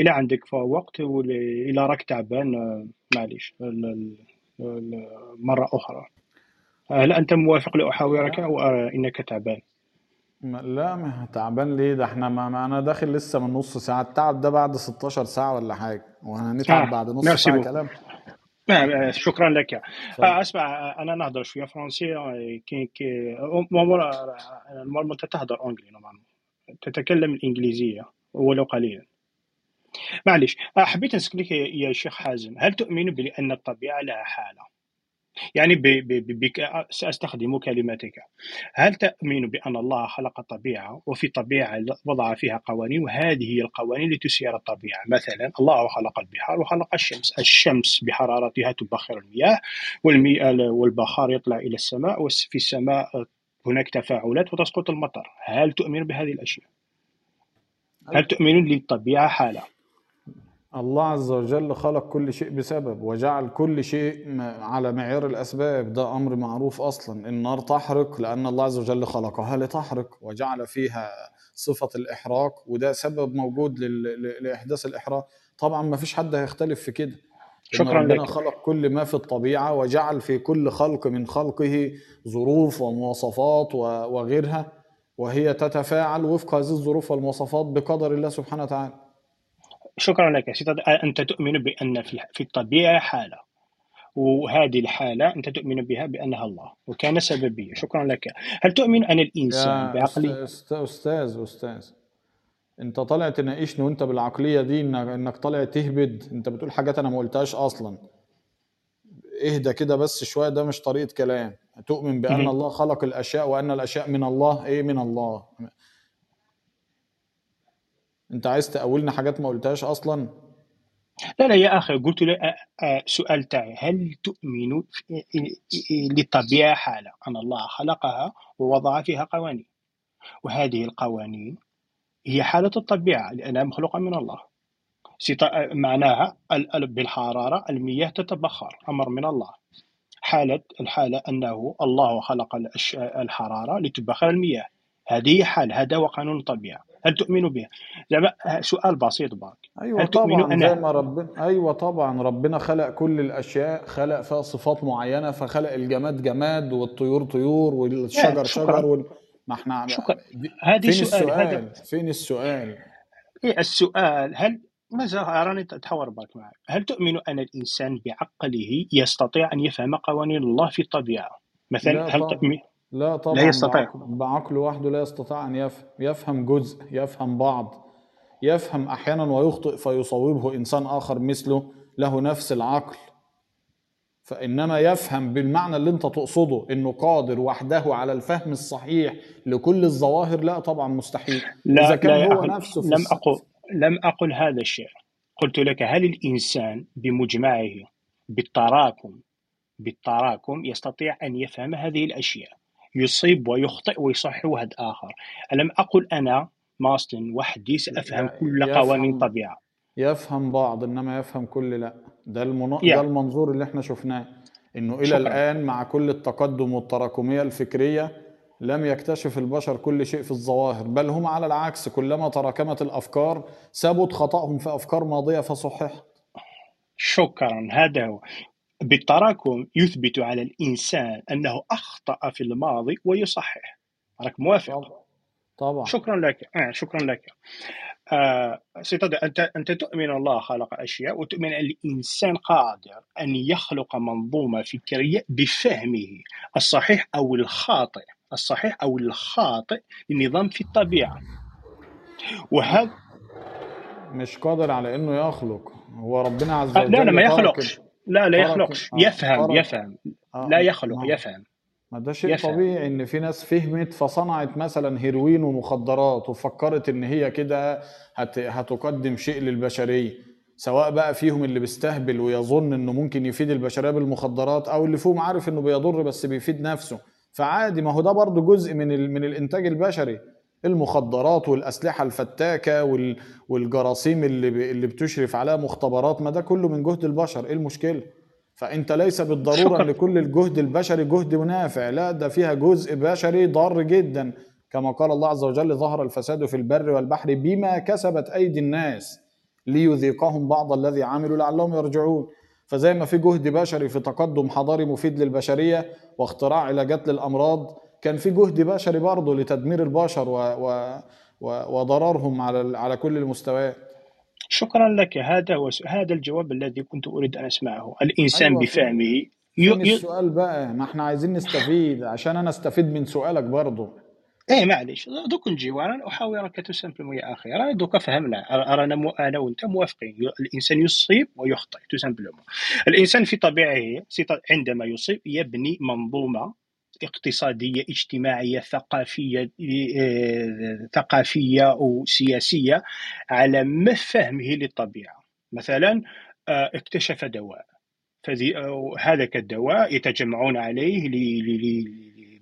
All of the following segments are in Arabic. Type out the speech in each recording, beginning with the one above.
إلى عندك وقت إلى راك تعبان آه، معليش مرة أخرى. هل أنت موافق لاحاورك أو إنك تعبان؟ لا ما تعبان ليه؟ ده إحنا ما, ما أنا داخل لسه من نص ساعة. التعب ده بعد 16 ساعة ولا حاجة. وهنتعب آه. بعد نص ساعة كلام. آه شكرا لك. آه أسمع أنا نهضر شوية فرنسي آه، كي كي normal تهضر anglais normal تتكلم الإنجليزية ولو قليلا. معليش آه، حبيت نسالك يا شيخ حازم هل تؤمن بأن الطبيعة لها حالة؟ يعني بك سأستخدم كلماتك. هل تؤمن بأن الله خلق الطبيعة وفي طبيعة وضع فيها قوانين وهذه هي القوانين لتسير الطبيعة؟ مثلا الله خلق البحار وخلق الشمس. الشمس بحرارتها تبخر المياه والبخار يطلع إلى السماء وفي السماء هناك تفاعلات وتسقط المطر. هل تؤمن بهذه الأشياء؟ هل تؤمن للطبيعة حالة؟ الله عز وجل خلق كل شيء بسبب وجعل كل شيء على معيار الأسباب. ده أمر معروف أصلا. النار تحرق لأن الله عز وجل خلقها لتحرق وجعل فيها صفة الإحراق وده سبب موجود لإحداث الإحراق. طبعا ما فيش حد هيختلف في كده. شكرا ربنا لك. خلق كل ما في الطبيعة وجعل في كل خلق من خلقه ظروف ومواصفات وغيرها وهي تتفاعل وفق هذه الظروف والمواصفات بقدر الله سبحانه وتعالى. شكرا لك. أنت تؤمن بأن في الطبيعة حالة. وهذه الحالة أنت تؤمن بها بأنها الله وكان سببية. شكرا لك. هل تؤمن أن الإنسان بعقلي؟ أستاذ أستاذ. أنت طالع تناقشني وأنت بالعقلية دي إنك طالع تهبد. أنت بتقول حاجات أنا ما قلتهاش أصلا. اهدى كده بس شوية ده مش طريقة كلام. تؤمن بأن الله خلق الأشياء وأن الأشياء من الله. إيه من الله؟ انت عايز تقولنا حاجات ما قلتهاش أصلا؟ لا لا يا أخي قلت له سؤال تاعي هل تؤمن للطبيعه حالة أن الله خلقها ووضع فيها قوانين؟ وهذه القوانين هي حالة الطبيعة لأنها مخلوقة من الله. معناها بالحرارة المياه تتبخر أمر من الله. حالة الحالة أنه الله خلق الحرارة لتبخر المياه. هذه حال هذا هو قانون الطبيعة. هل تؤمن بها؟ زعما سؤال بسيط برك أيوه هل طبعا أنا... زي ما ربنا أيوه طبعا ربنا خلق كل الأشياء خلق فيها صفات معينة فخلق الجماد جماد والطيور طيور والشجر شجر وال... ما إحنا شكرا هذه فين سؤال, السؤال؟ هذا... فين السؤال؟ إيه السؤال هل ماذا راني اتحاور معك معك هل تؤمن أن الإنسان بعقله يستطيع أن يفهم قوانين الله في الطبيعة؟ مثلا هل تؤمن لا طبعا لا يستطيع. بعقله وحده لا يستطيع أن يفهم يفهم جزء يفهم بعض. يفهم أحيانا ويخطئ فيصوبه إنسان آخر مثله له نفس العقل. فإنما يفهم بالمعنى اللي أنت تقصده إنه قادر وحده على الفهم الصحيح لكل الظواهر لا طبعا مستحيل. لا إذا كان لا هو نفسه في لم أقل لم أقل هذا الشيء. قلت لك هل الإنسان بمجمعه بالتراكم بالتراكم يستطيع أن يفهم هذه الأشياء؟ يصيب ويخطئ ويصحح واحد آخر. ألم أقل أنا ماستن وحدي سأفهم كل قوانين الطبيعة؟ يفهم بعض إنما يفهم كل لا. ده, المن... yeah. ده المنظور اللي إحنا شفناه إنه إلى شكرا. الآن مع كل التقدم والتراكمية الفكرية لم يكتشف البشر كل شيء في الظواهر بل هم على العكس كلما تراكمت الأفكار ثبت خطأهم في أفكار ماضية فصححت. شكرا هذا هو. بالتراكم يثبت على الإنسان أنه أخطأ في الماضي ويصحح. راك موافق؟ طبعا. شكرا لك. آه شكرا لك. آه أنت أنت تؤمن الله خلق أشياء وتؤمن أن الإنسان قادر أن يخلق منظومة فكرية بفهمه الصحيح أو الخاطئ. الصحيح أو الخاطئ لنظام في الطبيعة. وهذا مش قادر على إنه يخلق. هو ربنا عز وجل لا لا ما يخلقش. لا لا يخلقش آه، يفهم يفهم. آه، لا يخلق آه. يفهم. ما ده شيء يفهم. طبيعي إن في ناس فهمت فصنعت مثلا هيروين ومخدرات وفكرت إن هي كده هت... هتقدم شيء للبشرية سواء بقى فيهم اللي بيستهبل ويظن إنه ممكن يفيد البشرية بالمخدرات أو اللي فيهم عارف إنه بيضر بس بيفيد نفسه. فعادي ما هو ده برضه جزء من ال... من الإنتاج البشري. المخدرات والأسلحة الفتاكة والجراثيم اللي اللي بتشرف عليها مختبرات ما ده كله من جهد البشر. إيه المشكلة؟ فأنت ليس بالضرورة إن كل الجهد البشري جهد نافع. لا ده فيها جزء بشري ضار جدا. كما قال الله عز وجل ظهر الفساد في البر والبحر بما كسبت أيدي الناس ليذيقهم بعض الذي عملوا لعلهم يرجعون. فزي ما في جهد بشري في تقدم حضاري مفيد للبشرية واختراع علاجات للأمراض كان في جهد بشري برضه لتدمير البشر و... و... و... وضررهم على على كل المستويات. شكرا لك. هذا هو هذا الجواب الذي كنت أريد أن أسمعه. الإنسان أيوة بفهمه. ي... السؤال بقى. ما إحنا عايزين نستفيد. عشان أنا أستفيد من سؤالك برضه. إيه معليش. دوك نجي وأنا أحاورك تو يا أخي راه دوكا فهمنا. رانا مو أنا وأنت موافقين. الإنسان يصيب ويخطئ. تو الإنسان في طبيعه عندما يصيب يبني منظومة اقتصادية اجتماعية ثقافية آه، ثقافية وسياسيه على ما فهمه للطبيعة. مثلا آه، اكتشف دواء. هذاك الدواء يتجمعون عليه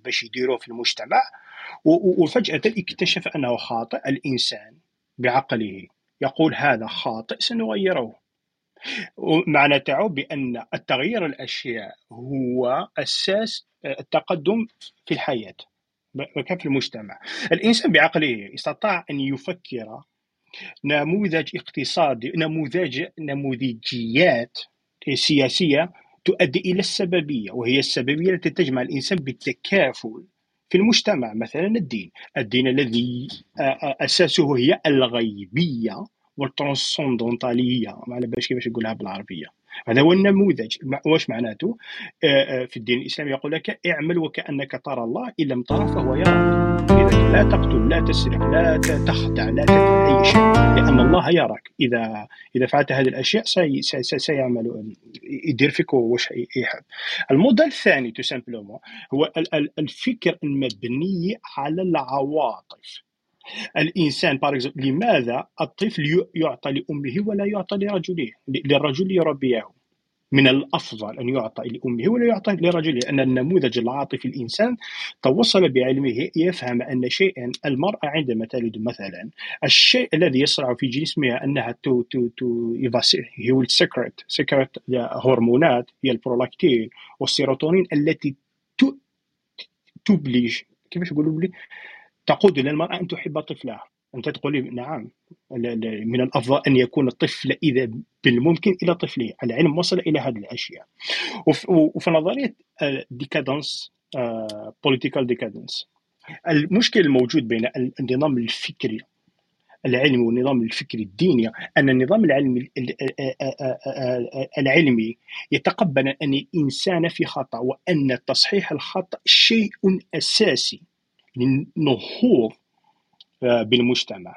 باش يديروه في المجتمع. وفجأة اكتشف أنه خاطئ الإنسان بعقله. يقول هذا خاطئ سنغيره. معنى تاعو بأن التغيير الأشياء هو أساس التقدم في الحياة في المجتمع. الإنسان بعقله استطاع أن يفكر نموذج اقتصادي نموذج نموذجيات سياسية تؤدي إلى السببية وهي السببية التي تجمع الإنسان بالتكافل في المجتمع. مثلا الدين. الدين الذي أساسه هي الغيبية والترانسندونتالية ما على بالش كيفاش نقولها بالعربية. هذا هو النموذج. واش معناته؟ في الدين الإسلامي يقول لك اعمل وكأنك ترى الله إن لم ترى فهو يراك إذا لا تقتل لا تسرق لا تخدع لا تفعل أي شيء لأن الله يراك. إذا إذا فعلت هذه الأشياء سي سي سيعمل يدير فيك واش يحب. الموديل الثاني tout simplement هو الفكر المبني على العواطف. الإنسان بار لماذا الطفل يعطى لأمه ولا يعطى لرجله؟ للرجل يربيه. من الأفضل أن يعطى لأمه ولا يعطى لرجله لأن النموذج العاطفي الإنسان توصل بعلمه يفهم أن شيئا المرأة عندما تلد مثلا الشيء الذي يصنع في جسمها أنها تو تو تو هي ال sécrète sécrète هرمونات هي البرولاكتين والسيروتونين التي ت oblige كيفاش يقولوا لي تقود للمرأة أن تحب طفلها. أنت تقول نعم من الأفضل أن يكون الطفل إذا بالممكن إلى طفله. العلم وصل إلى هذه الأشياء. وفي نظرية decadence political decadence المشكل الموجود بين النظام الفكري العلمي والنظام الفكري الديني أن النظام العلمي العلمي يتقبل أن الإنسان في خطأ وأن تصحيح الخطأ شيء أساسي. للنهوض بالمجتمع.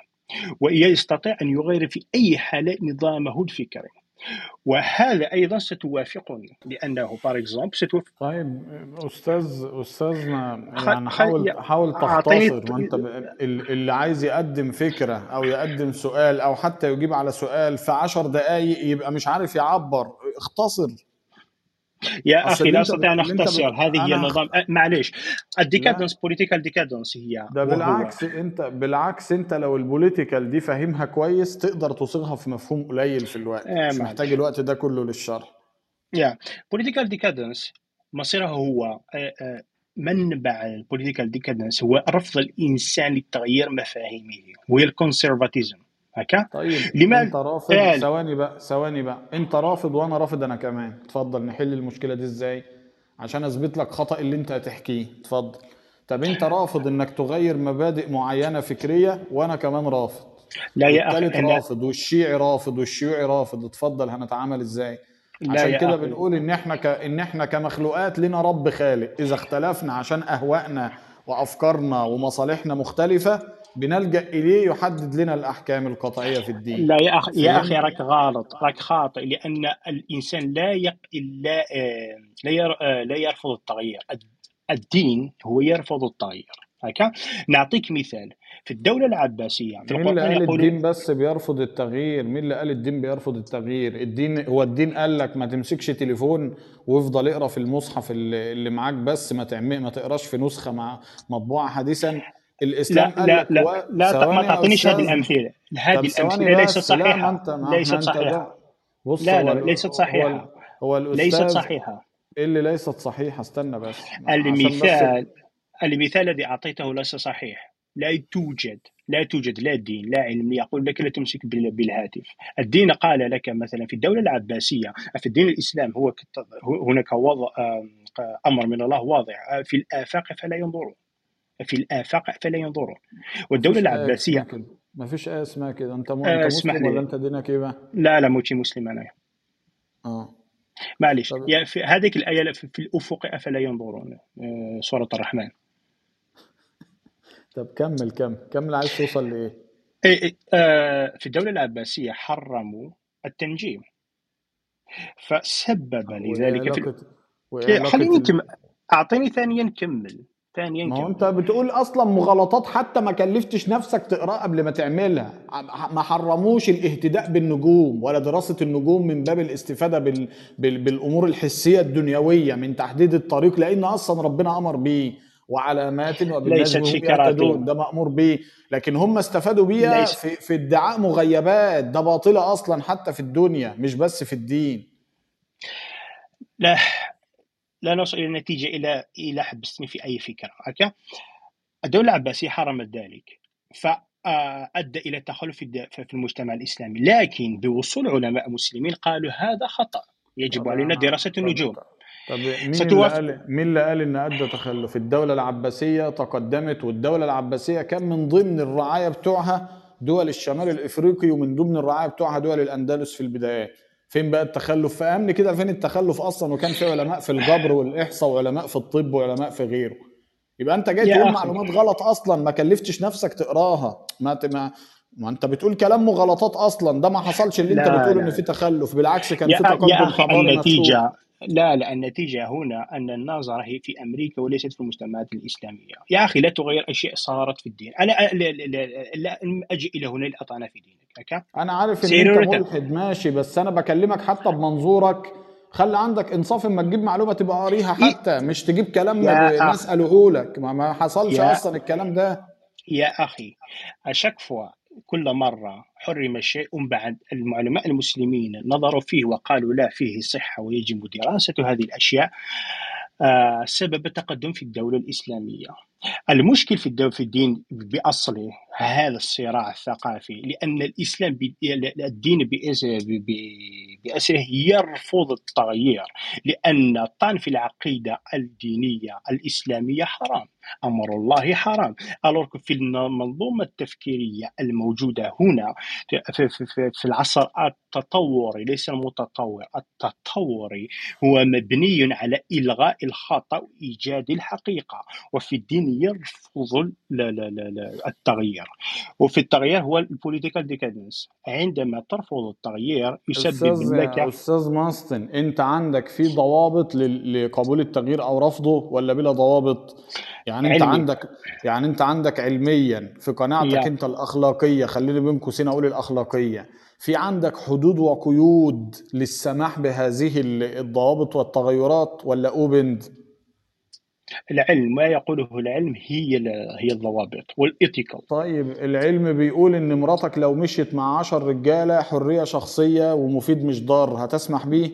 ويستطيع أن يغير في أي حالة نظامه الفكري. وهذا أيضا ستوافقني لأنه فار اكزومبل ستوافق. طيب أستاذ أستاذنا يعني حاول حاول تختصر وأنت اللي عايز يقدم فكرة أو يقدم سؤال أو حتى يجيب على سؤال في 10 دقائق يبقى مش عارف يعبر. اختصر. يا أخي لا أستطيع أن أختصر هذه هي النظام. معليش. ال decadence, political decadence هي ده بالعكس وهو. انت بالعكس أنت لو ال political دي فاهمها كويس تقدر تصيغها في مفهوم قليل في الوقت. آه مش محتاج الوقت ده كله للشرح يا. political decadence مصيرها هو آه، آه، منبع ال political decadence هو رفض الإنسان لتغيير مفاهيمه وهي ال conservatism طيب لماذا؟ أنت رافض ثواني بقى ثواني بقى. أنت رافض وأنا رافض أنا كمان. اتفضل نحل المشكلة دي إزاي؟ عشان أثبت لك خطأ اللي أنت هتحكيه. اتفضل. طب أنت رافض إنك تغير مبادئ معينة فكرية وأنا كمان رافض. لا يا أخي الثالث رافض والشيعي رافض والشيوعي رافض. اتفضل هنتعامل إزاي؟ عشان كده بنقول إن إحنا ك... إن إحنا كمخلوقات لنا رب خالق. إذا اختلفنا عشان أهوائنا وأفكارنا ومصالحنا مختلفة بنلجأ إليه يحدد لنا الأحكام القطعية في الدين. لا يا أخي يا أخي راك غلط راك خاطئ لأن الإنسان لا يق... لا آه، لا, ير... آه، لا يرفض التغيير. الدين هو يرفض التغيير. هكا؟ نعطيك مثال. في الدولة العباسية في مين اللي قال يقول... الدين بس بيرفض التغيير مين اللي قال الدين بيرفض التغيير. الدين هو الدين قال لك ما تمسكش تليفون وافضل اقرأ في المصحف اللي, اللي معاك بس ما تعمل ما تقراش في نسخة مع مطبوعة حديثا. الإسلام لا لا لا, لا ما تعطينيش هذه الأمثلة. هذه الأمثلة ليست صحيحة ليست صحيحة. بص لا لا ليست صحيحة. هو الأستاذ ليست صحيحة. اللي ليست صحيحة استنى بس. المثال المثال الذي أعطيته ليس صحيح. لا توجد لا توجد لا دين لا علم. يقول لك لا تمسك بالهاتف. الدين قال لك مثلا في الدولة العباسية في الدين الإسلام هو هناك وضع أمر من الله واضع في الآفاق فلا ينظرون. في الآفاق فلا ينظرون. والدولة العباسية ما فيش آية اسمها كده. أنت, م... أنت مسلم ولا أنت دينك إيه بقى؟ لا لا موتي مسلم أنا. آه. معلش يعني في هذه الآية في الأفق أفلا ينظرون آه، سورة الرحمن. طب كمل كمل. كمل عايز توصل لإيه؟ إيه, إيه آه في الدولة العباسية حرموا التنجيم. فسبب لذلك في خليني كم... أعطيني ثانيا كمل. ثانيا ما هو انت بتقول أصلا مغالطات حتى ما كلفتش نفسك تقراها قبل ما تعملها. ما حرموش الاهتداء بالنجوم ولا دراسة النجوم من باب الاستفادة بال... بال... بالأمور الحسية الدنيوية من تحديد الطريق لأن أصلا ربنا أمر بيه وعلامات وبالنجم هم ده مأمور بيه لكن هم استفادوا بيها في, في ادعاء مغيبات. ده باطلة أصلا حتى في الدنيا مش بس في الدين. لا. لا نصل إلى نتيجه إلى إلى حبسني في أي فكرة هكا الدولة العباسية حرمت ذلك فأدى إلى تخلف في المجتمع الإسلامي لكن بوصول علماء مسلمين قالوا هذا خطأ يجب علينا دراسة النجوم. طب مين اللي قال مين اللي قال إن أدى تخلف؟ الدولة العباسية تقدمت والدولة العباسية كان من ضمن الرعاية بتوعها دول الشمال الإفريقي ومن ضمن الرعاية بتوعها دول الأندلس في البدايات. فين بقى التخلف؟ فهمني كده فين التخلف أصلا؟ وكان في علماء في الجبر والإحصاء وعلماء في الطب وعلماء في غيره. يبقى أنت جاي تقول معلومات غلط أصلا ما كلفتش نفسك تقراها. ما ما ما أنت بتقول كلام مغالطات أصلا. ده ما حصلش اللي أنت بتقول إن في تخلف. بالعكس كان في تقدم حضاري النتيجة لا لا النتيجة هنا أن النظرة هي في أمريكا وليست في المجتمعات الإسلامية. يا أخي لا تغير أشياء صارت في الدين. أنا لا, لا, لا, لا أجي إلى هنا لأطعن في دينك. أنا عارف إن أنت ملحد ماشي بس أنا بكلمك حتى بمنظورك. خلي عندك إنصاف اما تجيب معلومة تبقى قاريها حتى مش تجيب كلام ناس قالوه لك ما, ما حصلش أصلا الكلام ده. يا أخي اشكفوا كل مرة حرم شيء بعد العلماء المسلمين نظروا فيه وقالوا لا فيه صحة ويجب دراسة هذه الأشياء آه، سبب التقدم في الدولة الإسلامية. المشكل في في الدين بأصله هذا الصراع الثقافي لأن الإسلام الدين بأسره يرفض التغيير لأن الطعن في العقيدة الدينية الإسلامية حرام أمر الله حرام. في المنظومة التفكيرية الموجودة هنا في, العصر التطوري ليس المتطور التطوري هو مبني على إلغاء الخطأ وإيجاد الحقيقة. وفي الدين يرفض التغيير وفي التغيير هو ال political decadence عندما ترفض التغيير يسبب لك أستاذ ماستن أنت عندك في ضوابط لقبول التغيير أو رفضه ولا بلا ضوابط؟ يعني أنت علمي. عندك يعني أنت عندك علميا في قناعتك يعني. أنت الأخلاقية خليني بين قوسين أقول الأخلاقية في عندك حدود وقيود للسماح بهذه الضوابط والتغيرات ولا أوبند العلم ما يقوله العلم هي هي الضوابط والايثيكال طيب العلم بيقول إن مراتك لو مشيت مع 10 رجالة حرية شخصية ومفيد مش ضار هتسمح بيه؟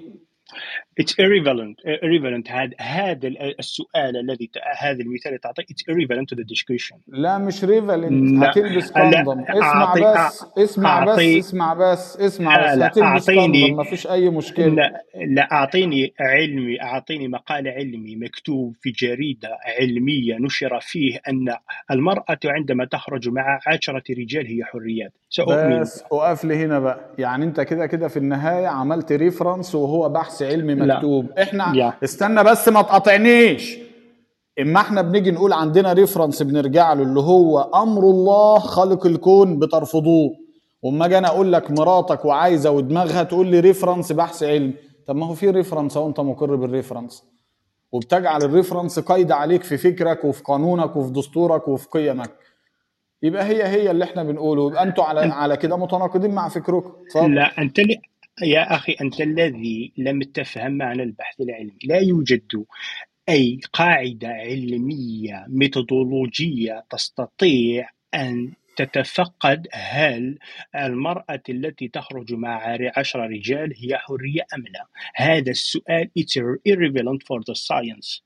It's irrelevant irrelevant هذا هذا السؤال الذي هذا المثال تعطيه it's irrelevant to the discussion. لا مش ريفالنت هتلبس condom اسمع بس اسمع بس اسمع بس اسمع بس. هتلبس كوندوم مفيش أي مشكلة. لا لا أعطيني علمي أعطيني مقال علمي مكتوب في جريدة علمية نشر فيه أن المرأة عندما تخرج مع عشرة رجال هي حريات. سأؤمن. بس اقف لي هنا بقى. يعني أنت كده كده في النهاية عملت reference وهو بحث علمي مكتوب. لا. إحنا yeah. استنى بس ما تقاطعنيش. إما إحنا بنيجي نقول عندنا reference بنرجع له اللي هو أمر الله خالق الكون بترفضوه وأما أجي أنا أقول لك مراتك وعايزة ودماغها تقول لي reference بحث علمي طب ما هو في reference أهو أنت مقر بال reference وبتجعل ال reference قيد عليك في فكرك وفي قانونك وفي دستورك وفي قيمك. يبقى هي هي اللي إحنا بنقوله. يبقى أنتوا على على كده متناقضين مع فكركم لا أنت يا أخي أنت الذي لم تفهم معنى البحث العلمي. لا يوجد أي قاعدة علمية ميثودولوجية تستطيع أن تتفقد هل المرأة التي تخرج مع عشر رجال هي حرية أم لا. هذا السؤال it's irrelevant for the science.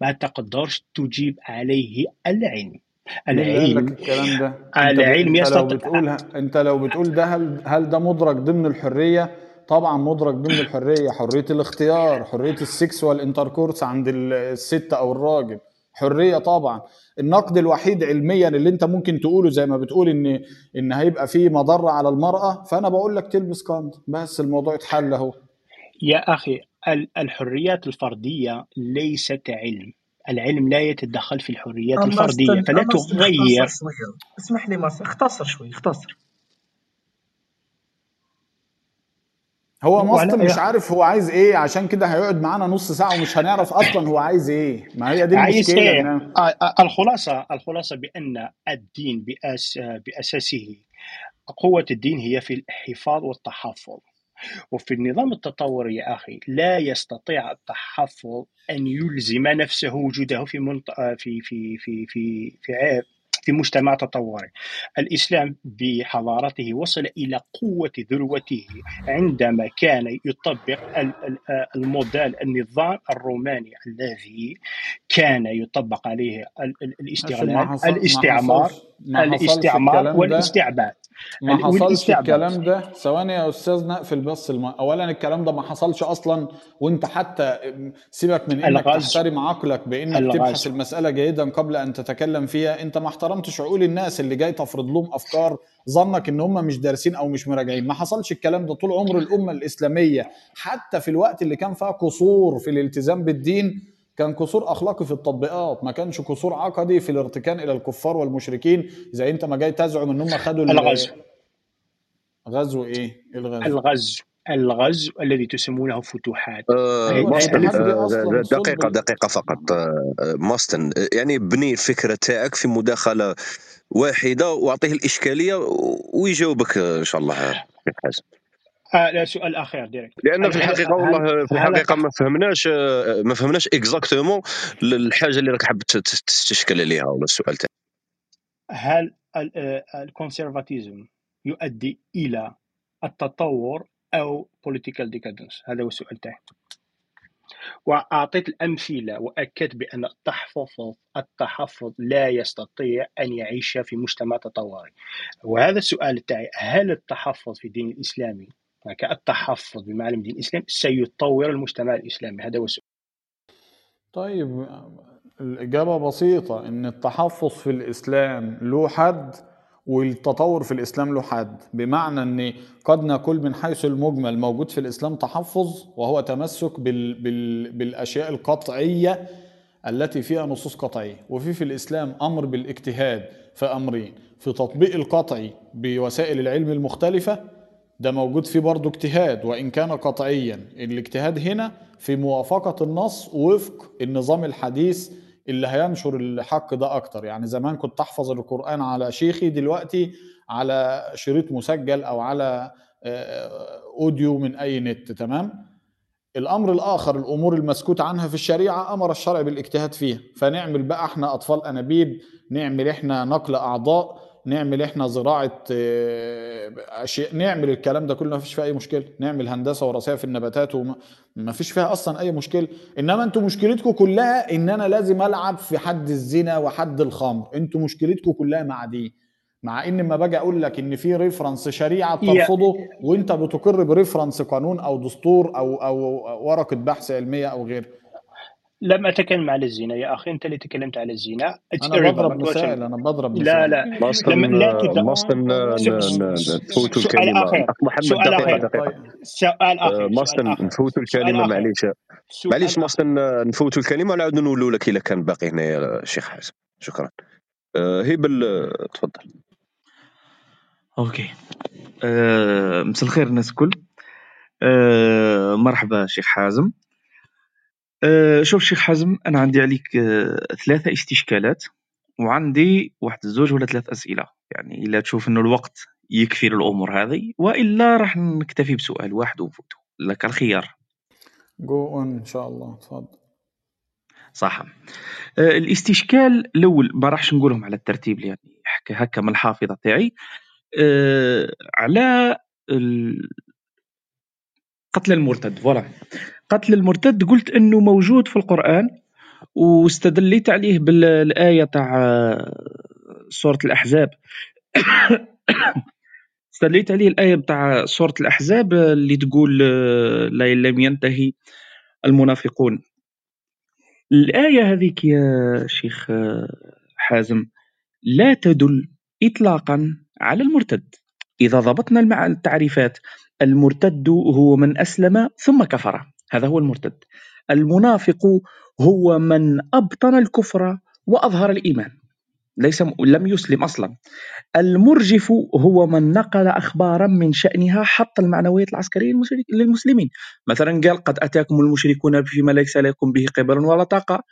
ما تقدرش تجيب عليه العلم. العلم الكلام ده العلم أنت, لو يستطيع أنت لو بتقول ده هل هل ده مدرج ضمن الحرية؟ طبعا مدرج ضمن الحرية حرية الاختيار حرية ال sexual intercourse عند الست أو الراجل. حرية طبعا. النقد الوحيد علميا اللي أنت ممكن تقوله زي ما بتقول ان إن هيبقى فيه مضرة على المرأة فأنا بقول لك تلبس condom بس الموضوع اتحل أهو. يا أخي الحريات الفردية ليست علم. العلم لا يتدخل في الحريات الفردية فلا تغير. اسمح لي مصر اختصر شوي اختصر. هو مصر مش عارف هو عايز إيه عشان كده هيقعد معانا نص ساعة ومش هنعرف أصلا هو عايز إيه. ما هي دي المشكلة إيه؟ الخلاصة الخلاصة بأن الدين بأس بأساسه قوة الدين هي في الحفاظ والتحفظ. وفي النظام التطوري يا أخي لا يستطيع التحفظ أن يلزم نفسه وجوده في منطقه في في في في في في مجتمع تطوري. الإسلام بحضارته وصل إلى قوة ذروته عندما كان يطبق الموديل النظام الروماني الذي كان يطبق عليه الاستغلال الاستعمار الاستعمار والاستعباد. ما حصلش الكلام ده. ثواني يا أستاذ نقفل بس الم... اولا الكلام ده ما حصلش أصلا وأنت حتى سيبك من إنك الغاز. تحترم عقلك بإنك الغاز. تبحث المسألة جيدا قبل أن تتكلم فيها. أنت ما احترمتش عقول الناس اللي جاي تفرض لهم أفكار ظنك إن هم مش دارسين أو مش مراجعين. ما حصلش الكلام ده طول عمر الأمة الإسلامية. حتى في الوقت اللي كان فيها قصور في الالتزام بالدين كان قصور أخلاقي في التطبيقات ما كانش قصور عقدي في الارتكان إلى الكفار والمشركين. زي أنت ما جاي تزعم إن هم خدوا الغزو. غزو إيه؟ الغزو؟ الغزو. الغزو الذي تسمونه فتوحات. أه أه دقيقة دقيقة فقط. أه ماستن يعني بني الفكرة تاعك في مداخلة واحدة وأعطيه الإشكالية ويجاوبك إن شاء الله آه سؤال اخير direct لأن في الحقيقة والله في الحقيقة ما فهمناش ما فهمناش exactement الحاجة اللي راك حاب تشكل عليها ولا السؤال تاعك. هل ال conservatism يؤدي إلى التطور أو political decadence هذا هو السؤال تاعي. وأعطيت الأمثلة واكدت بأن التحفظ التحفظ لا يستطيع أن يعيش في مجتمع تطوري. وهذا السؤال تاعي هل التحفظ في الدين الإسلامي كالتحفظ بمعلم الدين الإسلامي سيطور المجتمع الإسلامي. هذا هو السؤال. طيب الإجابة بسيطة إن التحفظ في الإسلام له حد والتطور في الإسلام له حد. بمعنى أن قد نقول من حيث المجمل موجود في الإسلام تحفظ وهو تمسك بال بال بالأشياء القطعية التي فيها نصوص قطعية. وفي في الإسلام أمر بالاجتهاد في أمرين في تطبيق القطعي بوسائل العلم المختلفة ده موجود فيه برضه اجتهاد وإن كان قطعيا. الاجتهاد هنا في موافقة النص وفق النظام الحديث اللي هينشر الحق ده أكتر. يعني زمان كنت أحفظ القرآن على شيخي دلوقتي على شريط مسجل أو على أوديو من أي نت تمام؟ الأمر الآخر الأمور المسكوت عنها في الشريعة أمر الشرع بالاجتهاد فيها. فنعمل بقى إحنا أطفال أنابيب نعمل إحنا نقل أعضاء نعمل إحنا زراعة اشياء نعمل الكلام ده كله ما فيش فيه أي مشكلة. نعمل هندسة وراثيه في النباتات وما فيش فيها أصلا أي مشكلة. إنما أنتوا مشكلتكم كلها إن أنا لازم ألعب في حد الزنا وحد الخمر. أنتوا مشكلتكم كلها مع دي. مع إن ما باجي أقول لك إن في reference شريعة ترفضه وأنت بتقر ب reference قانون أو دستور أو أو ورقة بحث علمية أو غيره. لم أتكلم على الزنا يا أخي أنت اللي تكلمت على الزنا. أنا بضرب مثال أنا بضرب مثال. لا. لا ماستن لا ماستن نفوتوا الكلمة. محمد دقيقة دقيقة. سؤال آخر. ماستن نفوتوا الكلمة معليش. معليش ماستن نفوتوا الكلمة ونعاود نولوا لك اذا كان باقي هنا يا شيخ حازم شكرا. هيبل تفضل. okay. أه مساء الخير الناس الكل. مرحبا شيخ حازم. أه شوف شيخ حزم أنا عندي عليك أه ثلاثة استشكالات وعندي واحد الزوج ولا ثلاث أسئلة. يعني إلا تشوف إنه الوقت يكفي للأمور هذه وإلا راح نكتفي بسؤال واحد ونفوتوا لك الخيار. جو اون إن شاء الله. تفضل. صح. أه الاستشكال الأول ما راحش نقولهم على الترتيب يعني هكا من الحافظة تاعي. على قتل المرتد فوالا. قتل المرتد قلت إنه موجود في القرآن واستدليت عليه بالآية تاع سورة الأحزاب. استدليت عليه الآية بتاع سورة الأحزاب اللي تقول لا لم ينتهي المنافقون. الآية هذيك يا شيخ حازم لا تدل اطلاقا على المرتد. إذا ضبطنا التعريفات المرتد هو من أسلم ثم كفر. هذا هو المرتد. المنافق هو من أبطن الكفر وأظهر الإيمان. ليس لم يسلم أصلا. المرجف هو من نقل اخبارا من شأنها حط المعنويات العسكرية للمسلمين. مثلا قال قد أتاكم المشركون فيما ليس لكم به قبل ولا طاقة.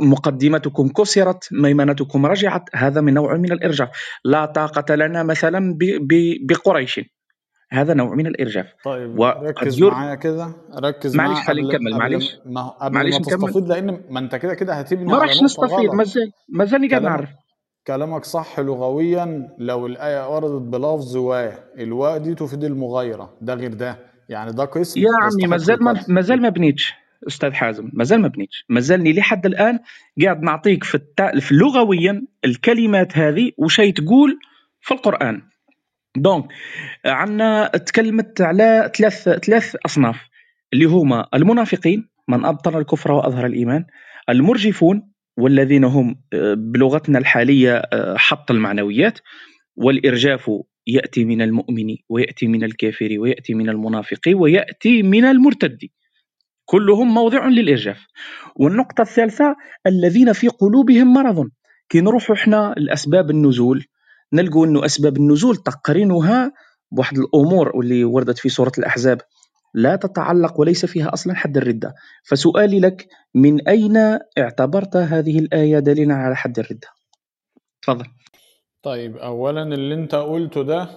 مقدمتكم كسرت ميمنتكم رجعت. هذا من نوع من الإرجاف. لا طاقة لنا مثلا بقريش. هذا نوع من الإرجاف. طيب ركز ير... معايا كده. ركز معلش خلينا نكمل معلش. ما قبل معلش ما تستفيد لأن ما أنت كده كده هتبني ما راحش نستفيد. مازال مازال قاعد نعرف. كلامك صح لغويا. لو الآية وردت بلفظ و الواو دي تفيد المغايرة. ده غير ده. يعني ده قسم. يا عمي مازال ما مازال ما بنيتش أستاذ حازم. مازال ما بنيتش. مازالني لحد الآن قاعد نعطيك في, التا... في لغويا الكلمات هذه وش تقول في القرآن. دونك عندنا تكلمت على ثلاث ثلاث أصناف اللي هما المنافقين من أبطل الكفر وأظهر الإيمان المرجفون والذين هم آه، بلغتنا الحالية آه، حط المعنويات والإرجاف يأتي من المؤمن ويأتي من الكافر ويأتي من المنافق ويأتي من المرتد. كلهم موضع للإرجاف. والنقطة الثالثة الذين في قلوبهم مرض. كي نروحوا إحنا لأسباب النزول نلقوا إنه أسباب النزول تقرنها بواحد الأمور اللي وردت في سوره الأحزاب. لا تتعلق وليس فيها أصلا حد الردة. فسؤالي لك من أين اعتبرت هذه الآية دليلا على حد الردة؟ تفضل. طيب اولا اللي أنت قلته ده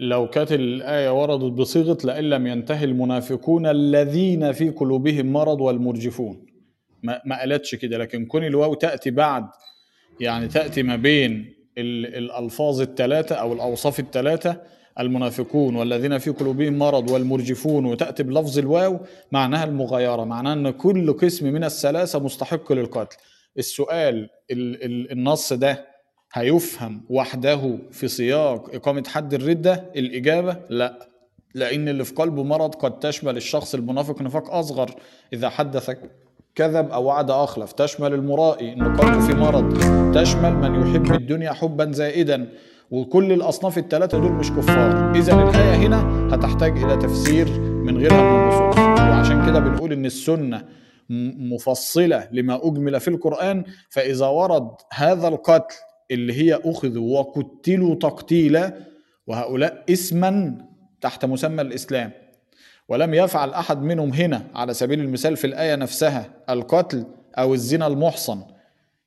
لو كانت الآية وردت بصيغة لئن لم ينتهي المنافقون الذين في قلوبهم مرض والمرجفون. ما, ما قالتش كده لكن كون الواو تأتي بعد يعني تأتي ما بين الألفاظ الثلاثة أو الأوصاف الثلاثة المنافقون والذين في قلوبهم مرض والمرجفون وتأتي بلفظ الواو معناها المغايرة معناها أن كل قسم من الثلاثة مستحق للقتل. السؤال النص ده هيفهم وحده في سياق إقامة حد الردة؟ الإجابة لا لأن اللي في قلبه مرض قد تشمل الشخص المنافق نفاق أصغر إذا حدث كذب أو وعد أخلف تشمل المرائي. قلبه في مرض. تشمل من يحب الدنيا حبا زائدا. وكل الأصناف الثلاثة دول مش كفار. إذا الآية هنا هتحتاج إلى تفسير من غيرها من النصوص وعشان كده بنقول إن السنة مفصلة لما أجمل في القرآن. فإذا ورد هذا القتل اللي هي أخذوا وقتلوا تقتيلا وهؤلاء اسما تحت مسمى الإسلام. ولم يفعل أحد منهم هنا على سبيل المثال في الآية نفسها القتل أو الزنا المحصن.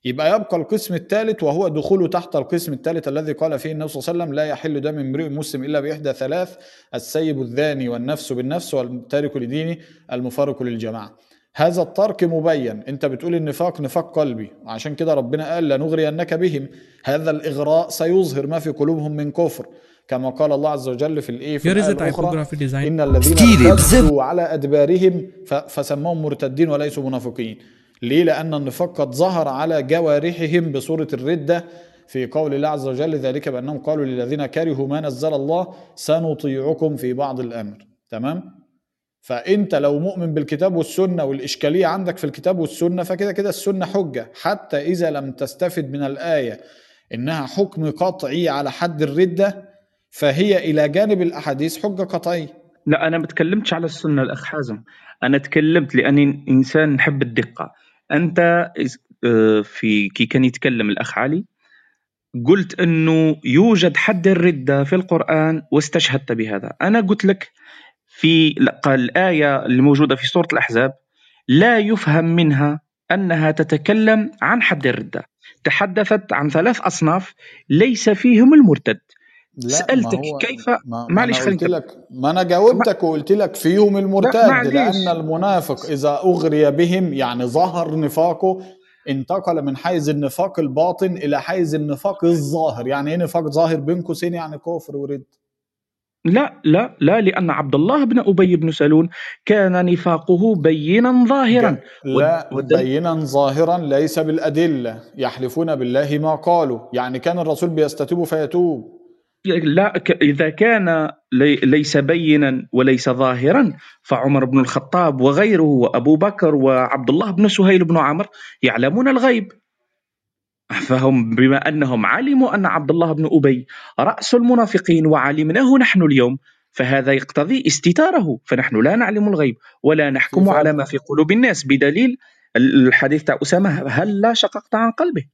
يبقى يبقى القسم الثالث وهو دخوله تحت القسم الثالث الذي قال فيه النبي صلى الله عليه وسلم لا يحل دم امرئ مسلم إلا بإحدى ثلاث السيب الذاني والنفس بالنفس والتارك لدينه المفارق للجماعة. هذا الترك مبين. أنت بتقول النفاق نفاق قلبي. وعشان كده ربنا قال لنغرينك بهم. هذا الإغراء سيظهر ما في قلوبهم من كفر. كما قال الله عز وجل في الإيه؟ في الآية الأخرى إن الذين ارتدوا على أدبارهم فسموهم مرتدين وليسوا منافقين. ليه؟ لأن النفاق قد ظهر على جوارحهم بصورة الردة. في قول الله عز وجل ذلك بأنهم قالوا للذين كرهوا ما نزل الله سنطيعكم في بعض الأمر. تمام؟ فأنت لو مؤمن بالكتاب والسنة والإشكالية عندك في الكتاب والسنة فكده كده السنة حجة. حتى إذا لم تستفد من الآية إنها حكم قطعي على حد الردة فهي إلى جانب الأحاديث حجة قطعية لا أنا ما تكلمتش على السنة الأخ حازم. أنا تكلمت لأني إنسان نحب الدقة. أنت آه، في كي كان يتكلم الأخ علي قلت إنه يوجد حد الردة في القرآن واستشهدت بهذا. أنا قلت لك في الآية الموجودة في سورة الأحزاب لا يفهم منها أنها تتكلم عن حد الردة. تحدثت عن ثلاث أصناف ليس فيهم المرتد. لا سألتك ما كيف ما معلش خليني قلت لك ما أنا جاوبتك وقلت لك فيهم المرتد لأن المنافق إذا أغري بهم يعني ظهر نفاقه انتقل من حيز النفاق الباطن إلى حيز النفاق الظاهر. يعني إيه نفاق ظاهر؟ بين قوسين يعني كفر ورد؟ لا لا لا لأن عبد الله بن أبي بن سلول كان نفاقه بينا ظاهرا. لا بينا ظاهرا ليس بالأدلة. يحلفون بالله ما قالوا. يعني كان الرسول بيستتوب فيتوب. لا إذا كان ليس بينا وليس ظاهرا فعمر بن الخطاب وغيره وأبو بكر وعبد الله بن سهيل بن عمر يعلمون الغيب. فهم بما أنهم علموا أن عبد الله بن أبي رأس المنافقين وعلمناه نحن اليوم فهذا يقتضي استتاره فنحن لا نعلم الغيب ولا نحكم على ما في قلوب الناس بدليل الحديث تاع أسامة هل لا شققت عن قلبه؟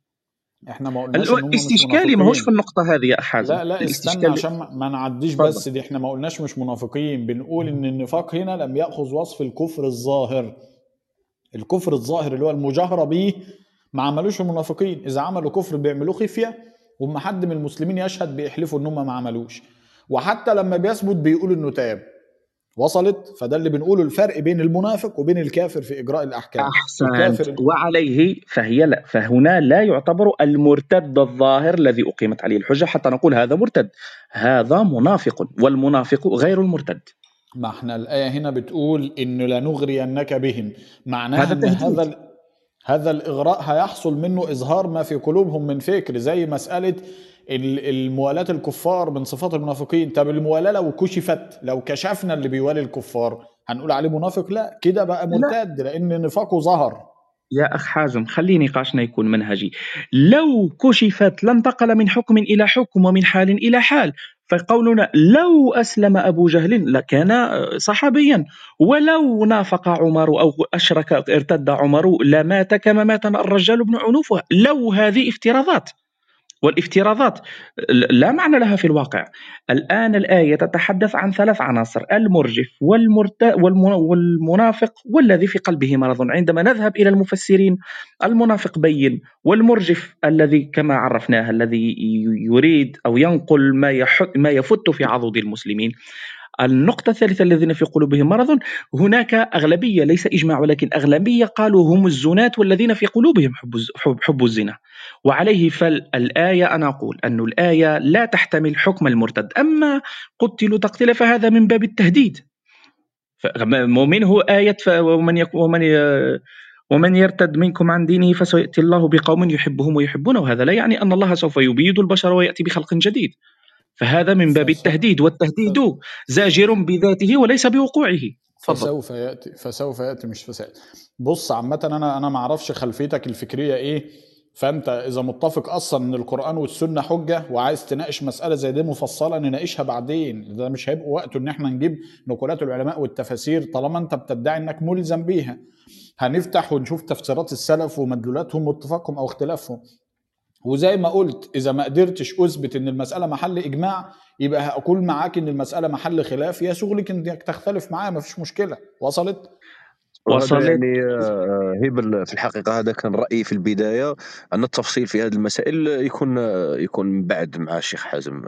إحنا ما قلناش استشكالي ماهوش في النقطة هذه يا حازم. لا لا استنى عشان ما نعديش بس دي. إحنا ما قلناش مش منافقين. بنقول إن النفاق هنا لم يأخذ وصف الكفر الظاهر. الكفر الظاهر اللي هو المجاهرة به ما عملوش المنافقين. إذا عملوا كفر بيعملوه خفية وما حد من المسلمين يشهد بيحلفوا إن هم ما عملوش. وحتى لما بيثبت بيقولوا إنه تاب. وصلت فده اللي بنقوله الفرق بين المنافق وبين الكافر في إجراء الأحكام. أحسنت. وعليه فهي لا فهنا لا يعتبر المرتد الظاهر الذي أقيمت عليه الحجة حتى نقول هذا مرتد. هذا منافق والمنافق غير المرتد. ما إحنا الايه هنا بتقول إن لنغرينك بهم. معناها هذا إن هذا هذا الإغراء هيحصل منه إظهار ما في قلوبهم من فكر زي مسألة الموالاة الكفار من صفات المنافقين. طب الموالاة لو كشفت لو كشفنا اللي بيوالي الكفار هنقول عليه منافق؟ لا كده بقى مرتد لأن نفاقه ظهر. يا أخ حازم خلي نقاشنا يكون منهجي. لو كشفت لانتقل من حكم إلى حكم ومن حال إلى حال. فقولنا لو أسلم أبو جهل لكان صحابيا. ولو نافق عمر أو أشرك ارتد عمر لمات كما مات الرجال بن عنوفه. لو هذه افتراضات. والافتراضات. لا معنى لها في الواقع. الآن الآية تتحدث عن ثلاث عناصر المرجف والمرت... والمنافق والذي في قلبه مرض. عندما نذهب إلى المفسرين المنافق بين والمرجف الذي كما عرفناه الذي يريد أو ينقل ما, يح... ما يفت في عضد المسلمين. النقطة الثالثة الذين في قلوبهم مرض هناك أغلبية ليس إجماع ولكن أغلبية قالوا هم الزنات والذين في قلوبهم حب, حب الزنا. وعليه فالآية أنا أقول أن الآية لا تحتمل حكم المرتد. أما قتلوا تقتيلا فهذا من باب التهديد. ومنه آية ومن ومن ومن يرتد منكم عن دينه فسيأتي الله بقوم يحبهم ويحبونه. وهذا لا يعني أن الله سوف يبيد البشر ويأتي بخلق جديد. فهذا من باب التهديد والتهديد زاجر بذاته وليس بوقوعه. فسوف ياتي فسوف يأتي مش فسياتي بص عامة أنا أنا ما أعرفش خلفيتك الفكرية إيه فأنت إذا متفق أصلا إن القرآن والسنة حجة وعايز تناقش مسألة زي دي مفصلة نناقشها بعدين. ده مش هيبقى وقته إن إحنا نجيب نقولات العلماء والتفاسير طالما أنت بتدعي إنك ملزم بيها. هنفتح ونشوف تفسيرات السلف ومدلولاتهم واتفاقهم أو اختلافهم. وزي ما قلت إذا ما قدرتش أثبت إن المسألة محل إجماع يبقى هقول معاك إن المسألة محل خلاف. يا شغلك إنك تختلف معايا ما فيش مشكلة. وصلت؟ وصلت. يعني آه، هي في الحقيقة. هذا كان رأيي في البداية. أن التفصيل في هذه المسائل يكون يكون بعد مع الشيخ حازم.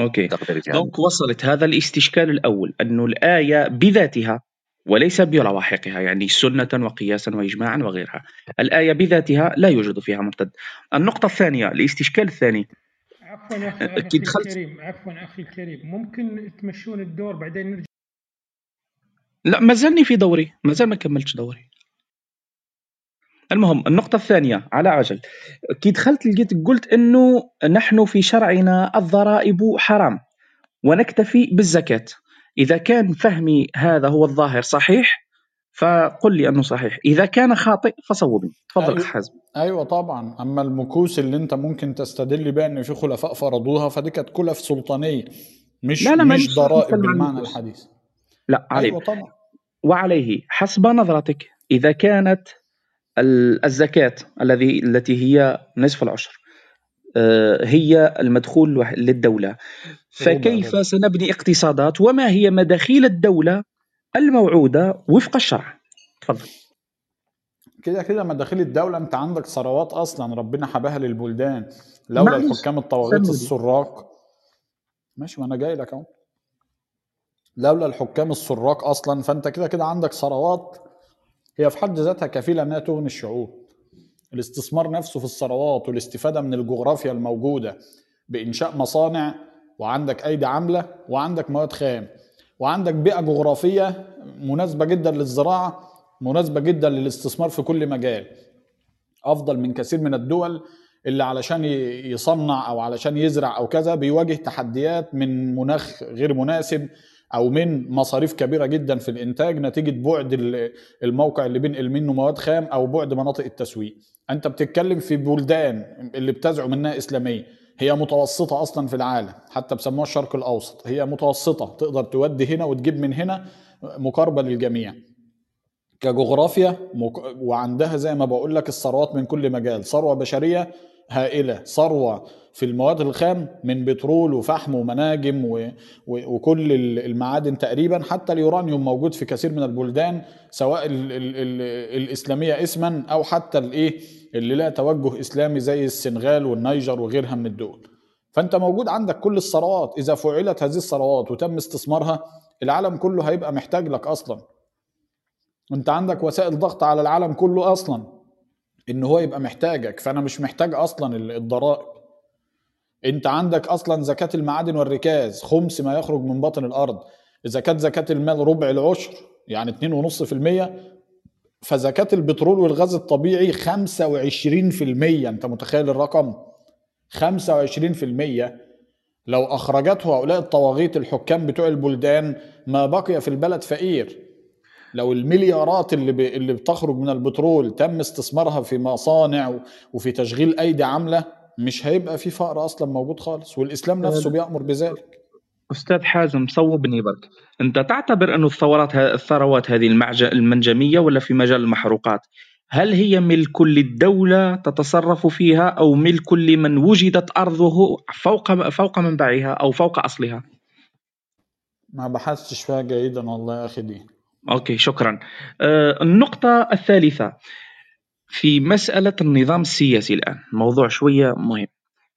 okay. donc وصلت هذا الاستشكال الأول انه الآية بذاتها وليس بلواحقها يعني سنة وقياسا وإجماعا وغيرها. الآية بذاتها لا يوجد فيها مرتد. النقطة الثانية الإستشكال الثاني. عفوا أخي, أخي الكريم عفوا أخي الكريم. ممكن تمشون الدور بعدين نرجع. لا ما زلني في دوري. ما زال ما كملتش دوري. المهم النقطة الثانية على عجل كي دخلت لقيت قلت إنه نحن في شرعنا الضرائب حرام ونكتفي بالزكاة. إذا كان فهمي هذا هو الظاهر صحيح فقل لي أنه صحيح. إذا كان خاطئ فصوبني تفضل أيوة. حازم. أيوه طبعا. أما المكوس اللي أنت ممكن تستدل بها إن في خلفاء فرضوها فدي كانت كلف سلطانية مش لا لا مش ضرائب بالمعنى الحديث. لا عليه أيوه طبعا. وعليه. حسب نظرتك إذا كانت الزكاة الذي التي هي نصف العشر هي المدخول للدولة. فكيف سنبني اقتصادات؟ وما هي مداخيل الدولة الموعودة وفق الشرع؟ تفضل. كده كده مداخيل الدولة أنت عندك ثروات أصلا. ربنا حباها للبلدان. لولا الحكام الطواغيت السراق. ماشي ما أنا جاي لك أهو. لولا الحكام السراق أصلا فأنت كده كده عندك ثروات هي في حد ذاتها كفيلة إنها تغني الشعوب. الاستثمار نفسه في الثروات والاستفادة من الجغرافيا الموجودة بإنشاء مصانع وعندك ايدي عاملة وعندك مواد خام وعندك بيئة جغرافية مناسبة جدا للزراعة مناسبة جدا للاستثمار في كل مجال. أفضل من كثير من الدول اللي علشان يصنع أو علشان يزرع أو كذا بيواجه تحديات من مناخ غير مناسب أو من مصاريف كبيرة جدا في الإنتاج نتيجة بعد الموقع اللي بينقل منه مواد خام أو بعد مناطق التسويق. انت بتتكلم في بلدان اللي بتزعم انها إسلامية هي متوسطة أصلا في العالم حتى بسموها الشرق الأوسط هي متوسطة تقدر تودي هنا وتجيب من هنا مقاربة للجميع. كجغرافيا وعندها زي ما بقول لك الثروات من كل مجال ثروة بشرية هائلة ثروة في المواد الخام من بترول وفحم ومناجم و... و... وكل المعادن تقريبا حتى اليورانيوم موجود في كثير من البلدان سواء ال... ال... ال... الإسلامية اسما أو حتى الإيه اللي لها توجه إسلامي زي السنغال والنيجر وغيرها من الدول فأنت موجود عندك كل الثروات. إذا فعلت هذه الثروات وتم استثمارها العالم كله هيبقى محتاج لك أصلا. أنت عندك وسائل ضغط على العالم كله أصلا إن هو يبقى محتاجك. فأنا مش محتاج أصلا الضرائب. أنت عندك أصلا زكاة المعادن والركاز. خمس ما يخرج من باطن الأرض. إذا كانت زكاة المال ربع العشر يعني 2.5% فزكاة البترول والغاز الطبيعي 25% أنت متخيل الرقم؟ 25% لو أخرجته هؤلاء الطواغيت الحكام بتوع البلدان ما بقي في البلد فقير. لو المليارات اللي ب... اللي بتخرج من البترول تم استثمارها في مصانع وفي تشغيل أيدي عاملة مش هيبقى في فقر أصلا موجود خالص والإسلام نفسه بيأمر بذلك. أستاذ حازم صوبني برك. أنت تعتبر انه الثورات الثروات هذه المنجمية ولا في مجال المحروقات؟ هل هي ملك للدولة تتصرف فيها أو ملك لمن وجدت أرضه فوق فوق منبعها أو فوق أصلها؟ ما بحثتش فيها جيدا والله يا أخي دي. أوكي شكرا. آه النقطة الثالثة. في مسألة النظام السياسي الآن موضوع شوية مهم.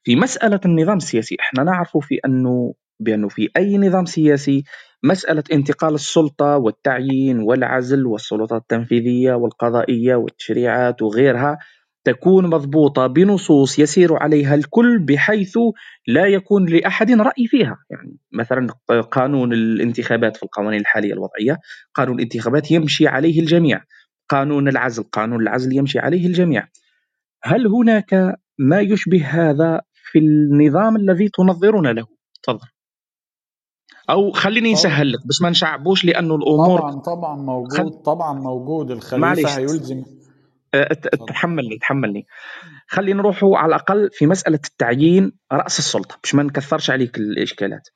في مسألة النظام السياسي إحنا نعرف في أنه بأنه في أي نظام سياسي مسألة انتقال السلطة والتعيين والعزل والسلطات التنفيذية والقضائية والتشريعات وغيرها تكون مضبوطة بنصوص يسير عليها الكل بحيث لا يكون لأحد رأي فيها. يعني مثلا قانون الانتخابات في القوانين الحالية الوضعية قانون الانتخابات يمشي عليه الجميع. قانون العزل قانون العزل يمشي عليه الجميع. هل هناك ما يشبه هذا في النظام الذي تنظرون له؟ تفضل. أو خليني نسهل لك بس ما نشعبوش لأنه الأمور طبعا طبعا موجود خل... طبعا موجود. الخليفة هيلزم. أه، تحملني تحملني. خلينا نروحوا على الأقل في مسألة التعيين رأس السلطة باش ما نكثرش عليك الإشكالات.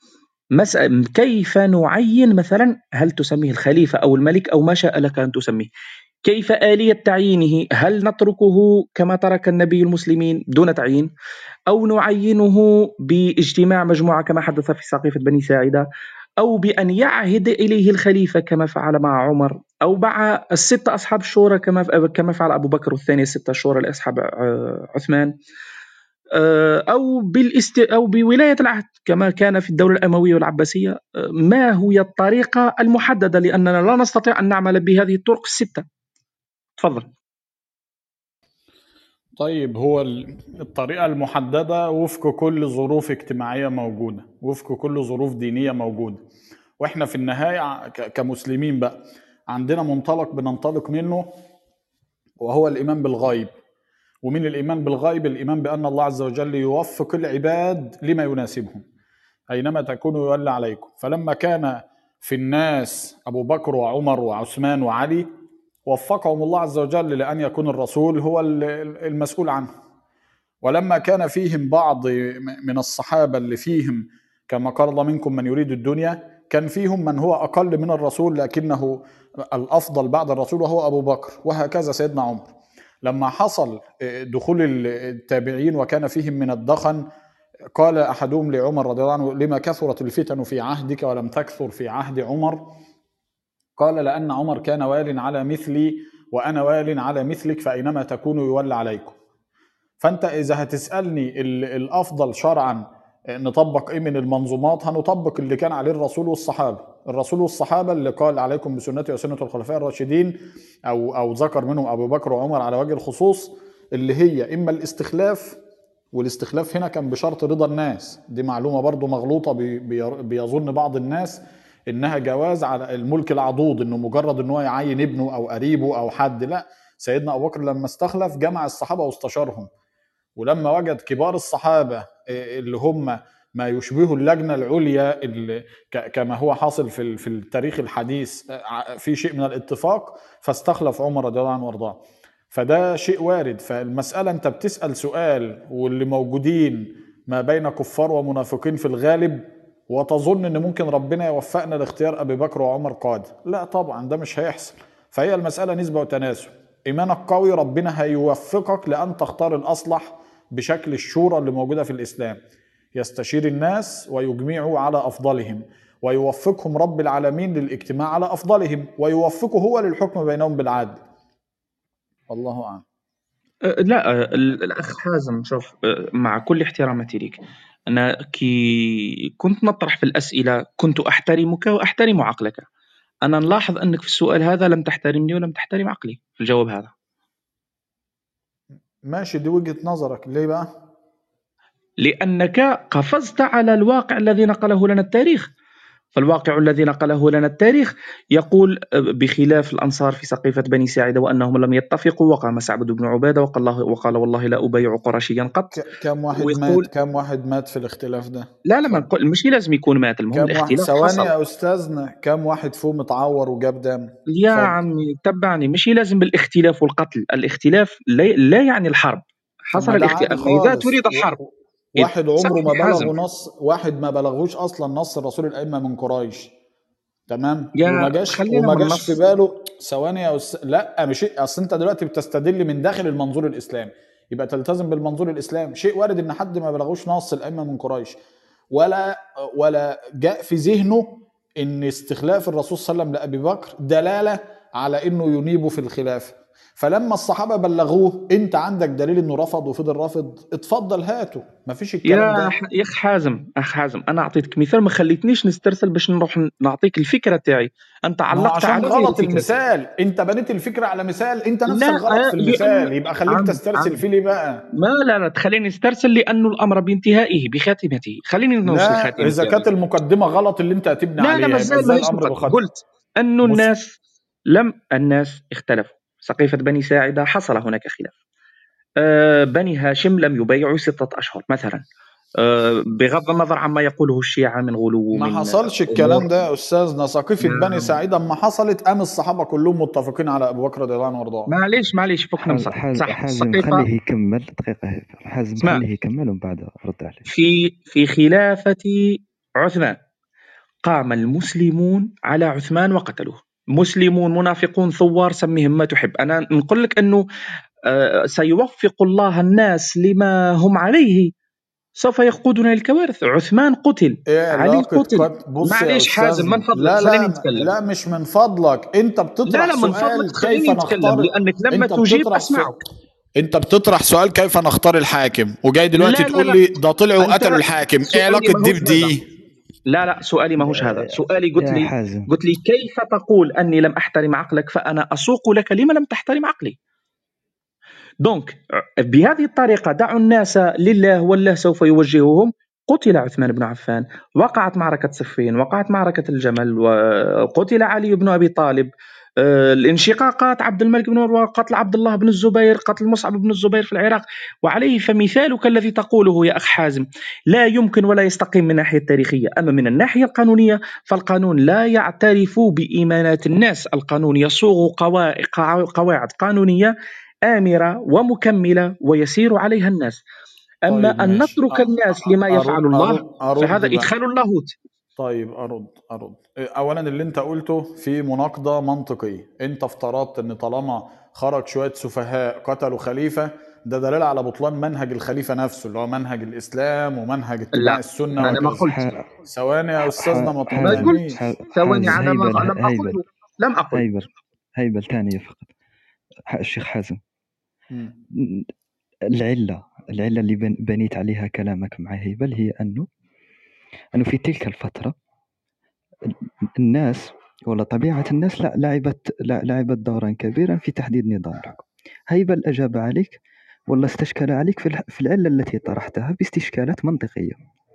مسألة كيف نعين مثلا؟ هل تسميه الخليفة أو الملك أو ما شاء لك أن تسميه؟ كيف آلية تعيينه؟ هل نتركه كما ترك النبي المسلمين دون تعيين؟ أو نعينه باجتماع مجموعة كما حدث في سقيفة بني ساعدة؟ أو بأن يعهد إليه الخليفة كما فعل مع عمر؟ أو مع الستة أصحاب الشورى كما كما فعل أبو بكر والثانية الستة الشورى لأصحاب عثمان؟ آه، أو بالاست أو بولاية العهد كما كان في الدولة الأموية والعباسية؟ آه، ما هي الطريقة المحددة لأننا لا نستطيع أن نعمل بهذه الطرق الستة؟ تفضل. طيب هو الطريقة المحددة وفق كل ظروف اجتماعية موجودة وفق كل ظروف دينية موجودة. وإحنا في النهاية كمسلمين بقى عندنا منطلق بننطلق منه وهو الإيمان بالغيب. ومن الإيمان بالغيب الإيمان بأن الله عز وجل يوفق العباد لما يناسبهم أينما تكونوا يولى عليكم. فلما كان في الناس أبو بكر وعمر وعثمان وعلي وفقهم الله عز وجل لأن يكون الرسول هو المسؤول عنه. ولما كان فيهم بعض من الصحابة اللي فيهم كما قال الله منكم من يريد الدنيا كان فيهم من هو أقل من الرسول لكنه الأفضل بعد الرسول وهو أبو بكر وهكذا سيدنا عمر. لما حصل دخول التابعين وكان فيهم من الدخن قال أحدهم لعمر رضي الله عنه لما كثرت الفتن في عهدك ولم تكثر في عهد عمر؟ قال لأن عمر كان وال على مثلي وأنا وال على مثلك فأينما تكونوا يولى عليكم. فأنت إذا هتسألني الأفضل شرعا نطبق إيه من المنظومات هنطبق اللي كان عليه الرسول والصحابة. الرسول والصحابة اللي قال عليكم بسنتي وسنة الخلفاء الراشدين أو أو ذكر منهم أبو بكر وعمر على وجه الخصوص اللي هي إما الاستخلاف والاستخلاف هنا كان بشرط رضا الناس. دي معلومة برضو مغلوطة بي- بي- بيظن بعض الناس. إنها جواز على الملك العضوض إنه مجرد ان هو يعين ابنه أو قريبه أو حد لا. سيدنا أبو بكر لما استخلف جمع الصحابة واستشارهم. ولما وجد كبار الصحابة إيه، اللي هم ما يشبه اللجنة العليا اللي كما هو حاصل في في التاريخ الحديث آه، في شيء من الاتفاق فاستخلف عمر رضي الله عنه وأرضاه. فده شيء وارد. فالمسألة أنت بتسأل سؤال واللي موجودين ما بين كفار ومنافقين في الغالب وتظن إن ممكن ربنا يوفقنا لاختيار أبي بكر وعمر قاده لا طبعا ده مش هيحصل. فهي المسألة نسبة وتناسب. إيمانك قوي ربنا هيوفقك لأن تختار الأصلح بشكل الشورى اللي موجودة في الإسلام. يستشير الناس ويجمعوا على أفضلهم. ويوفقهم رب العالمين للاجتماع على أفضلهم. ويوفقه هو للحكم بينهم بالعدل. والله أعلم. أه، لا أه، ال- الأخ حازم شوف أه، مع كل احتراماتي لك أنا كي كنت نطرح في الأسئلة كنت أحترمك وأحترم عقلك. أنا نلاحظ أنك في السؤال هذا لم تحترمني ولم تحترم عقلي في الجواب هذا. ماشي دي وجهة نظرك. ليه بقى؟ لأنك قفزت على الواقع الذي نقله لنا التاريخ. فالواقع الذي نقله لنا التاريخ يقول بخلاف الأنصار في سقيفة بني ساعدة وأنهم لم يتفقوا وقام سعد بن عبادة وقال, الله وقال والله لا أبايع قرشيا قط. كم واحد ويقول- مات كم واحد مات في الاختلاف ده؟ لا لا ما نقول مش لازم يكون مات المهم كم واحد الاختلاف ثواني يا أستاذنا كم واحد فيهم اتعور وجاب دم؟ يا. عمي تبعني مش لازم بالاختلاف والقتل الاختلاف لا, لا يعني الحرب. حصل الاختلاف. إذا. تريد الحرب. واحد عمره ما. بلغه نص واحد ما بلغوش أصلا نص الرسول الأئمة من قريش. تمام؟ وما جاش وما جاش. في باله ثواني يا أس... لا مش أصل أنت دلوقتي بتستدل من داخل المنظور الاسلامي يبقى تلتزم بالمنظور الاسلامي شيء وارد إن حد ما بلغوش نص الأئمة من قريش. ولا ولا جاء في ذهنه إن استخلاف الرسول صلى الله عليه وسلم لأبي بكر دلالة على إنه ينيبه في الخلافه فلما الصحابة بلغوه أنت عندك دليل إنه رفض وفضل رافض اتفضل هاته مفيش الكلام يا ده يا اخ حازم اخ حازم أنا أعطيتك مثال ما خليتنيش نسترسل باش نروح نعطيك الفكرة تاعي. أنت علقت عشان على غلط. المثال. أنت بنيت الفكرة على مثال أنت نفسك لا، غلط في لأن- المثال. يبقى خليك عم- تسترسل عم. فيه ليه بقى؟ ما لا لا تخليني استرسل لأنه الأمر بانتهائه بخاتمته خليني نوصل لا الخاتمه إذا كانت المقدمة غلط اللي أنت هتبني لا لا عليها ما زال الأمر قلت انه. الناس لم الناس اختلفوا. سقيفة بني ساعدة حصل هناك خلاف. آه، بني هاشم لم يبايعوا ستة أشهر مثلا. آه، بغض النظر عما يقوله الشيعة من غلو ما من حصلش أمور. الكلام ده يا استاذنا سقيفة نعم. بني سعيد اما حصلت قام الصحابة كلهم متفقين على أبو بكر رضي الله عنه وأرضاه؟ معليش معليش فكنا حازم, صح حازم خليه يكمل. دقيقة حازم. خليه يكمل ومن بعد رد عليه. في في خلافة عثمان قام المسلمون على عثمان وقتلوه. مسلمون منافقون ثوار سميهم ما تحب. أنا نقول لك أنه آه، سيوفق الله الناس لما هم عليه. سوف يقودنا للكوارث عثمان قتل. إيه علي قتل. معليش حازم،. من فضلك لا لا نتكلم. لا مش من فضلك. أنت بتطرح لا لا من سؤال فضلك. خليني نتكلم نختار لأنك لما تجيب أسمعك. أنت بتطرح سؤال كيف نختار الحاكم؟ وجاي دلوقتي لا، لا، تقول لا. لي ده طلعوا أنت قتلوا الحاكم. إيه ما دي؟ بدي لا لا سؤالي ما هوش هذا. سؤالي قلت لي قلت لي كيف تقول أني لم أحترم عقلك فأنا أسوق لك لما لم تحترم عقلي؟ دونك بهذه الطريقة دعوا الناس لله والله سوف يوجههم. قتل عثمان بن عفان وقعت معركة صفين وقعت معركة الجمل وقتل علي بن أبي طالب. الانشقاقات عبد الملك بن مروان قتل عبد الله بن الزبير قتل مصعب بن الزبير في العراق. وعليه فمثالك الذي تقوله يا أخ حازم لا يمكن ولا يستقيم من الناحية التاريخية. أما من الناحية القانونية فالقانون لا يعترف بإيمانات الناس. القانون يصوغ قوا- قوا- قواعد قانونية آمرة ومكملة ويسير عليها الناس. أما طيب أن. نترك الناس لما أرد- يفعل الله أرد- أرد فهذا. إدخال اللاهوت طيب أرد أرد. اولا اللي أنت قلته في مناقضة منطقية. أنت افترضت إن طالما خرج شوية سفهاء قتلوا خليفة ده دليل على بطلان منهج الخليفة نفسه اللي هو منهج الإسلام ومنهج اتباع لا، السنة أنا ما وكذا. قلت. ثواني يا استاذنا ما ما ما قلت ثواني على ما لم هيبل أقله لم أقل. هيبل هيبل ثانية فقط. الشيخ حازم. مم. العلة العلة اللي بن- بنيت عليها كلامك مع هيبل هي أنه أنه في تلك الفترة ال- الناس ولا طبيعة الناس لا لعبت لا- لعبت دورا كبيرا في تحديد نظام الحكم. هيبل أجاب عليك والله استشكل عليك في العلة التي طرحتها باستشكالات منطقية.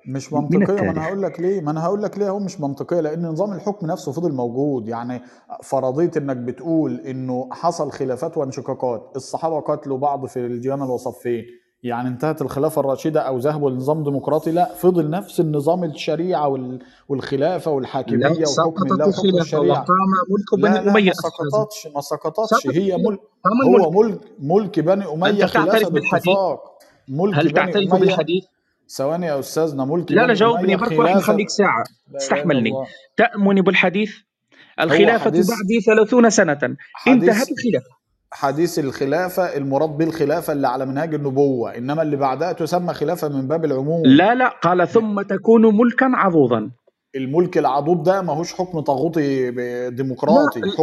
مش من منطقية. ما أنا. هقول لك ليه ما أنا هقول لك ليه هو مش منطقية لأن نظام الحكم نفسه فضل موجود. يعني فرضية إنك بتقول إنه حصل خلافات وانشقاقات الصحابة قتلوا بعض في الديانه الوصفين. يعني انتهت الخلافة الراشدة أو ذهبوا لنظام ديمقراطي لا فضل نفس النظام الشريعة وال- والخلافة والحاكمية لا وحكم سقطت الخلافة وقام ملك لا بني لا أمية ما أستاذ سقطتش ما سقطتش. سقط هي الخلافة. ملك هو ملك ملك بني تعترف بالحديث؟ باتفاق. ملك هل تعترف بالحديث؟ ثواني يا أستاذنا ملك لا لا بني جاوبني. برك نخليك لا إله إلا استحملني. تأمن بالحديث؟ الخلافة حديث- بعدي ثلاثون سنة. حديث انتهت الخلافة. حديث الخلافة المراد بالخلافة اللي على منهاج النبوة إنما اللي بعدها تسمى خلافة من باب العموم. لا لا قال ثم تكون ملكا عضوضا. الملك العضوض ده ماهوش حكم طاغوتي ديمقراطي حكم